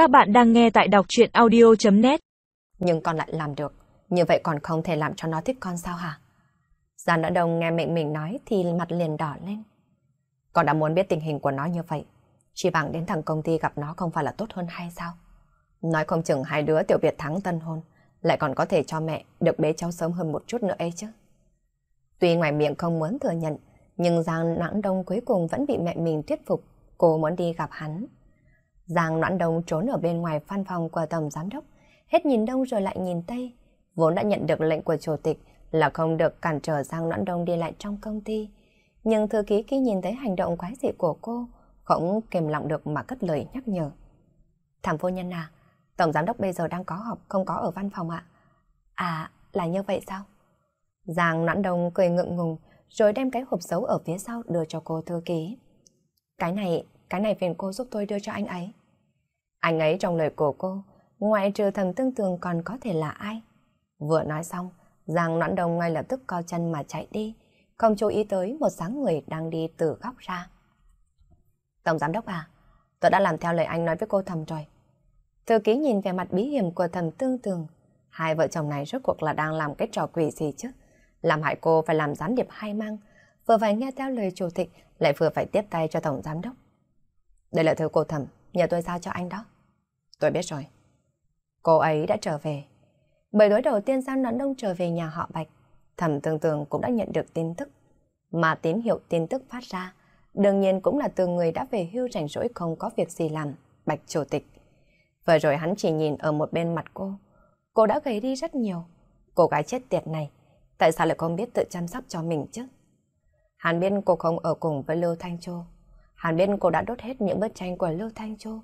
Các bạn đang nghe tại đọc chuyện audio.net Nhưng con lại làm được, như vậy còn không thể làm cho nó thích con sao hả? Giàn đã đồng nghe mệnh mình nói thì mặt liền đỏ lên. Con đã muốn biết tình hình của nó như vậy, chỉ bằng đến thằng công ty gặp nó không phải là tốt hơn hay sao? Nói không chừng hai đứa tiểu biệt thắng tân hôn, lại còn có thể cho mẹ được bế cháu sớm hơn một chút nữa ấy chứ. Tuy ngoài miệng không muốn thừa nhận, nhưng Giang Nãng Đông cuối cùng vẫn bị mẹ mình thuyết phục, cô muốn đi gặp hắn. Giang Noãn Đông trốn ở bên ngoài văn phòng của tổng giám đốc, hết nhìn đông rồi lại nhìn tây. Vốn đã nhận được lệnh của chủ tịch là không được cản trở Giang Noãn Đông đi lại trong công ty. Nhưng thư ký khi nhìn thấy hành động quái dị của cô, không kềm lòng được mà cất lời nhắc nhở. Thảm phu nhân à, tổng giám đốc bây giờ đang có họp, không có ở văn phòng ạ. À, là như vậy sao? Giang Noãn Đông cười ngượng ngùng, rồi đem cái hộp xấu ở phía sau đưa cho cô thư ký. Cái này, cái này phiền cô giúp tôi đưa cho anh ấy. Anh ấy trong lời của cô, ngoại trừ thầm tương tường còn có thể là ai? Vừa nói xong, Giang Noãn Đông ngay lập tức co chân mà chạy đi, không chú ý tới một sáng người đang đi từ góc ra. Tổng giám đốc à, tôi đã làm theo lời anh nói với cô thầm rồi. Thư ký nhìn về mặt bí hiểm của thầm tương tường, hai vợ chồng này rốt cuộc là đang làm cái trò quỷ gì chứ? Làm hại cô phải làm gián điệp hai mang, vừa phải nghe theo lời chủ tịch, lại vừa phải tiếp tay cho tổng giám đốc. Đây là thư cô thầm, nhờ tôi giao cho anh đó. Tôi biết rồi. Cô ấy đã trở về. Bởi tối đầu tiên Giang Noãn Đông trở về nhà họ Bạch, thẩm tương tường cũng đã nhận được tin tức. Mà tín hiệu tin tức phát ra, đương nhiên cũng là từ người đã về hưu rảnh rỗi không có việc gì làm, Bạch Chủ tịch. Vừa rồi hắn chỉ nhìn ở một bên mặt cô. Cô đã gầy đi rất nhiều. Cô gái chết tiệt này, tại sao lại không biết tự chăm sóc cho mình chứ? Hắn biết cô không ở cùng với Lưu Thanh Châu. Hàn biết cô đã đốt hết những bức tranh của Lưu Thanh Châu.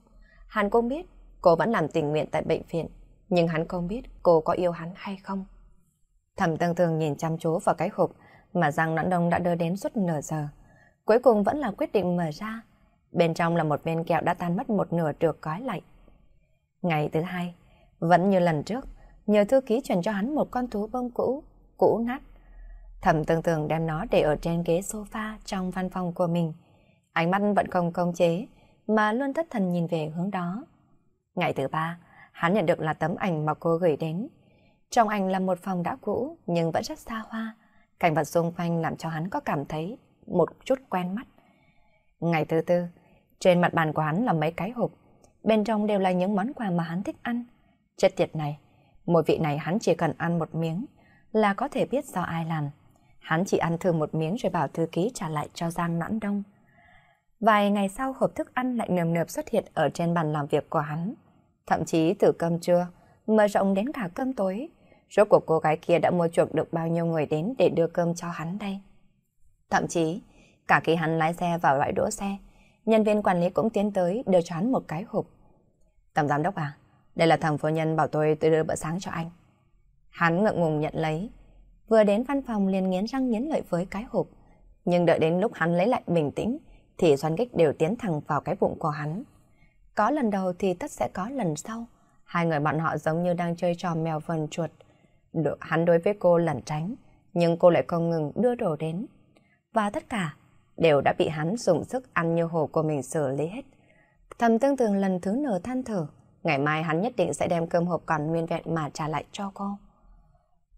Hàn cũng biết cô vẫn làm tình nguyện tại bệnh viện, nhưng hắn không biết cô có yêu hắn hay không. Thẩm tương thường nhìn chăm chú vào cái hộp mà Giang Noãn Đông đã đưa đến suốt nửa giờ. Cuối cùng vẫn là quyết định mở ra. Bên trong là một viên kẹo đã tan mất một nửa được gói lại. Ngày thứ hai, vẫn như lần trước, nhờ thư ký chuyển cho hắn một con thú bông cũ, cũ nát. Thẩm tương Thường đem nó để ở trên ghế sofa trong văn phòng của mình. Ánh mắt vẫn không công chế, mà luôn thất thần nhìn về hướng đó. Ngày thứ ba, hắn nhận được là tấm ảnh mà cô gửi đến. Trong ảnh là một phòng đã cũ nhưng vẫn rất xa hoa. Cảnh vật xung quanh làm cho hắn có cảm thấy một chút quen mắt. Ngày thứ tư, trên mặt bàn của hắn là mấy cái hộp. Bên trong đều là những món quà mà hắn thích ăn. Chất tiệt này, mùi vị này hắn chỉ cần ăn một miếng là có thể biết do ai làm. Hắn chỉ ăn thử một miếng rồi bảo thư ký trả lại cho Giang Noãn Đông. Vài ngày sau hộp thức ăn lại nườm nượp xuất hiện ở trên bàn làm việc của hắn. Thậm chí từ cơm trưa, mở rộng đến cả cơm tối. Rốt cuộc cô gái kia đã mua chuộc được bao nhiêu người đến để đưa cơm cho hắn đây. Thậm chí, cả khi hắn lái xe vào bãi đỗ xe, nhân viên quản lý cũng tiến tới đưa cho hắn một cái hộp. Tổng giám đốc à, đây là thằng phu nhân bảo tôi tôi đưa bữa sáng cho anh. Hắn ngượng ngùng nhận lấy. Vừa đến văn phòng liền nghiến răng nghiến lợi với cái hộp. Nhưng đợi đến lúc hắn lấy lại bình tĩnh, thì xoắn kích đều tiến thẳng vào cái bụng của hắn. Có lần đầu thì tất sẽ có lần sau. Hai người bọn họ giống như đang chơi trò mèo vần chuột. Được hắn đối với cô lẩn tránh, nhưng cô lại không ngừng đưa đồ đến. Và tất cả đều đã bị hắn dùng sức ăn như hồ của mình xử lý hết. Thầm tương tường lần thứ nửa than thở, ngày mai hắn nhất định sẽ đem cơm hộp còn nguyên vẹn mà trả lại cho cô.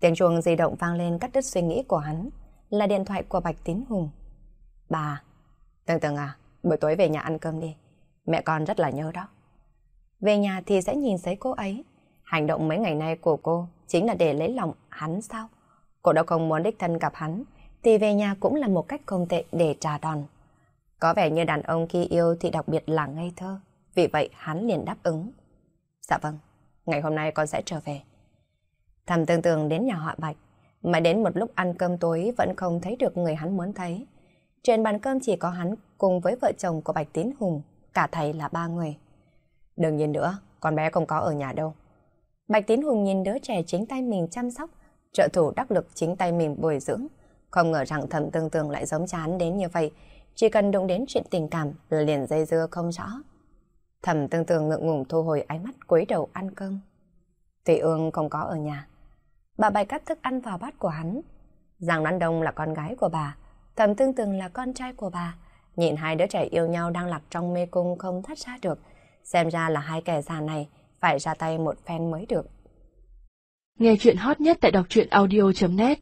Tiếng chuông di động vang lên cắt đứt suy nghĩ của hắn, là điện thoại của Bạch Tín Hùng. Bà, Tường Tường à, buổi tối về nhà ăn cơm đi, mẹ con rất là nhớ đó. Về nhà thì sẽ nhìn thấy cô ấy. Hành động mấy ngày nay của cô chính là để lấy lòng hắn sao? Cô đâu không muốn đích thân gặp hắn, thì về nhà cũng là một cách không tệ để trả đòn. Có vẻ như đàn ông khi yêu thì đặc biệt là ngây thơ, vì vậy hắn liền đáp ứng. Dạ vâng, ngày hôm nay con sẽ trở về. Thầm tương tường đến nhà họ Bạch, mà đến một lúc ăn cơm tối vẫn không thấy được người hắn muốn thấy. Trên bàn cơm chỉ có hắn cùng với vợ chồng của Bạch Tín Hùng, cả thầy là ba người. Đừng nhìn nữa, con bé không có ở nhà đâu. Bạch Tín Hùng nhìn đứa trẻ chính tay mình chăm sóc, trợ thủ đắc lực chính tay mình bồi dưỡng. Không ngờ rằng thầm tương tương lại giống chán đến như vậy, chỉ cần đụng đến chuyện tình cảm là liền dây dưa không rõ. Thầm tương tương ngượng ngùng thu hồi ánh mắt cúi đầu ăn cơm. tùy ương không có ở nhà. Bà bày cắt thức ăn vào bát của hắn. Giang Đoan Đông là con gái của bà, Thẩm Tương Từng là con trai của bà. Nhìn hai đứa trẻ yêu nhau đang lạc trong mê cung không thoát ra được. Xem ra là hai kẻ già này phải ra tay một phen mới được. Nghe chuyện hot nhất tại đọc truyện audio.net